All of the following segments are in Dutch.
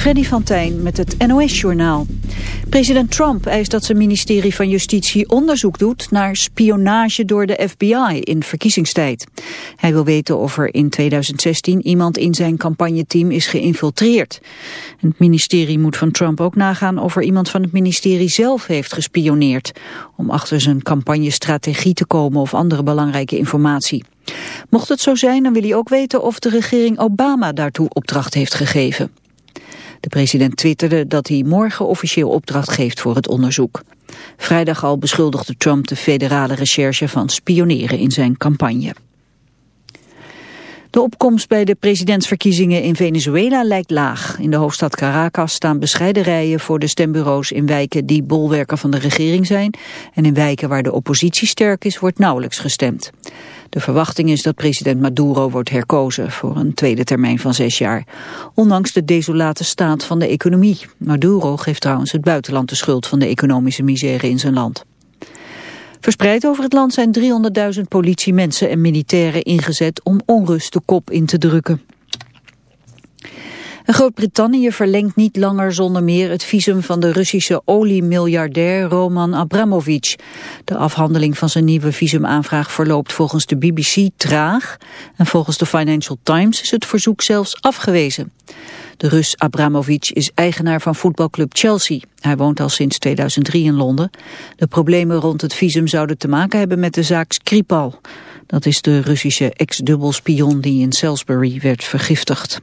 Freddy van Tijn met het NOS-journaal. President Trump eist dat zijn ministerie van Justitie onderzoek doet naar spionage door de FBI in verkiezingstijd. Hij wil weten of er in 2016 iemand in zijn campagneteam is geïnfiltreerd. Het ministerie moet van Trump ook nagaan of er iemand van het ministerie zelf heeft gespioneerd. Om achter zijn campagnestrategie te komen of andere belangrijke informatie. Mocht het zo zijn, dan wil hij ook weten of de regering Obama daartoe opdracht heeft gegeven. De president twitterde dat hij morgen officieel opdracht geeft voor het onderzoek. Vrijdag al beschuldigde Trump de federale recherche van spioneren in zijn campagne. De opkomst bij de presidentsverkiezingen in Venezuela lijkt laag. In de hoofdstad Caracas staan bescheiden rijen voor de stembureaus in wijken die bolwerken van de regering zijn. En in wijken waar de oppositie sterk is, wordt nauwelijks gestemd. De verwachting is dat president Maduro wordt herkozen voor een tweede termijn van zes jaar. Ondanks de desolate staat van de economie. Maduro geeft trouwens het buitenland de schuld van de economische misère in zijn land. Verspreid over het land zijn 300.000 politiemensen en militairen ingezet om onrust de kop in te drukken. Groot-Brittannië verlengt niet langer zonder meer het visum van de Russische oliemiljardair Roman Abramovich. De afhandeling van zijn nieuwe visumaanvraag verloopt volgens de BBC traag en volgens de Financial Times is het verzoek zelfs afgewezen. De Rus Abramovich is eigenaar van voetbalclub Chelsea. Hij woont al sinds 2003 in Londen. De problemen rond het visum zouden te maken hebben met de zaak Skripal. Dat is de Russische ex-dubbelspion die in Salisbury werd vergiftigd.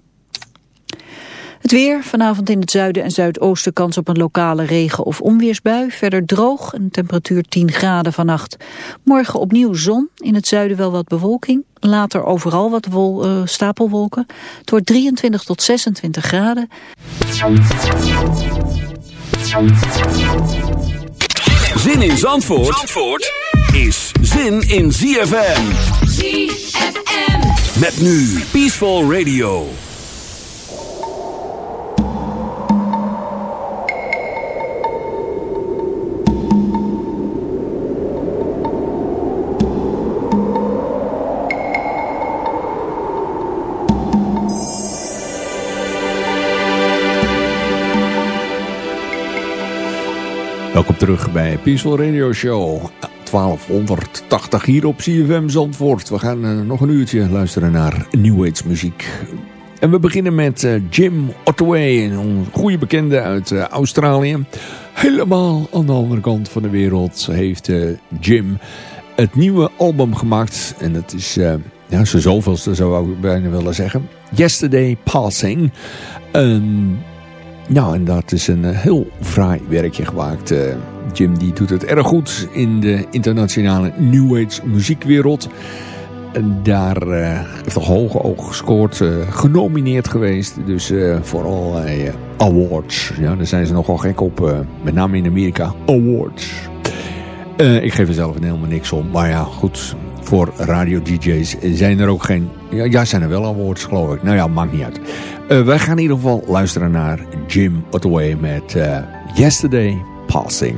Het weer, vanavond in het zuiden en zuidoosten kans op een lokale regen- of onweersbui. Verder droog, een temperatuur 10 graden vannacht. Morgen opnieuw zon, in het zuiden wel wat bewolking. Later overal wat wol, uh, stapelwolken. Het wordt 23 tot 26 graden. Zin in Zandvoort, Zandvoort is zin in ZFM. ZFM. Met nu Peaceful Radio. Welkom terug bij Peaceful Radio Show 1280 hier op CFM Zandvoort. We gaan uh, nog een uurtje luisteren naar New Age muziek. En we beginnen met uh, Jim Ottaway, een goede bekende uit uh, Australië. Helemaal aan de andere kant van de wereld heeft Jim het nieuwe album gemaakt. En dat is ja, zijn zoveelste zou ik bijna willen zeggen. Yesterday Passing. Um, nou, en dat is een eh, heel fraai werkje gemaakt. Uh, Jim die doet het erg goed in de internationale New Age muziekwereld. En daar uh, heeft toch hoge oog gescoord, genomineerd geweest. Dus voor allerlei awards. Ja, daar zijn ze nogal gek op, met name in Amerika. Awards. ik geef er zelf helemaal niks om. Maar ja, goed, voor radio-dj's zijn er ook geen... Ja, zijn er wel awards, geloof ik. Nou ja, maakt niet uit. Uh, wij gaan in ieder geval luisteren naar Jim Ottaway met uh, Yesterday Passing.